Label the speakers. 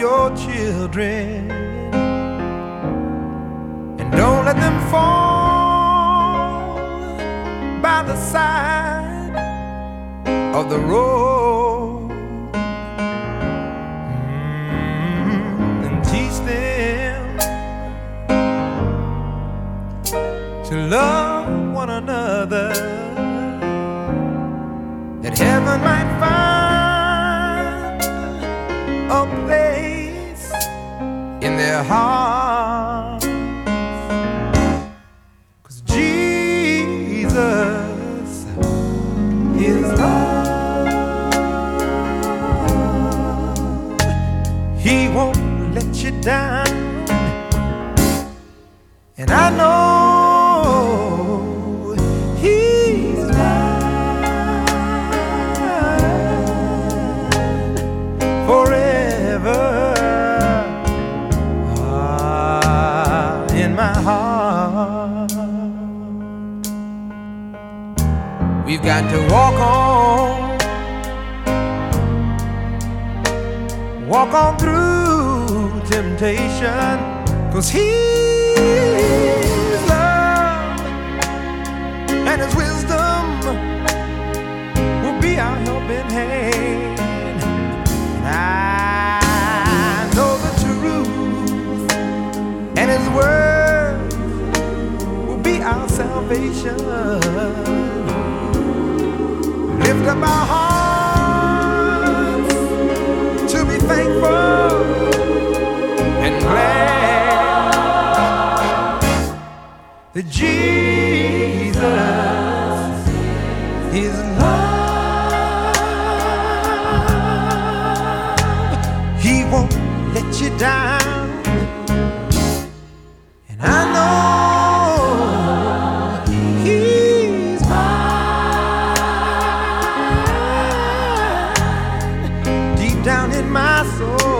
Speaker 1: children. And don't let them fall by the side of the road. Mm, and teach them to love one another that heaven might find a place in their hearts. Cause Jesus is love. He won't let you down. And I know We've got to walk on, walk on through temptation, cause He's up our hearts to be thankful and glad that Jesus is love. He won't let you down. down in my soul.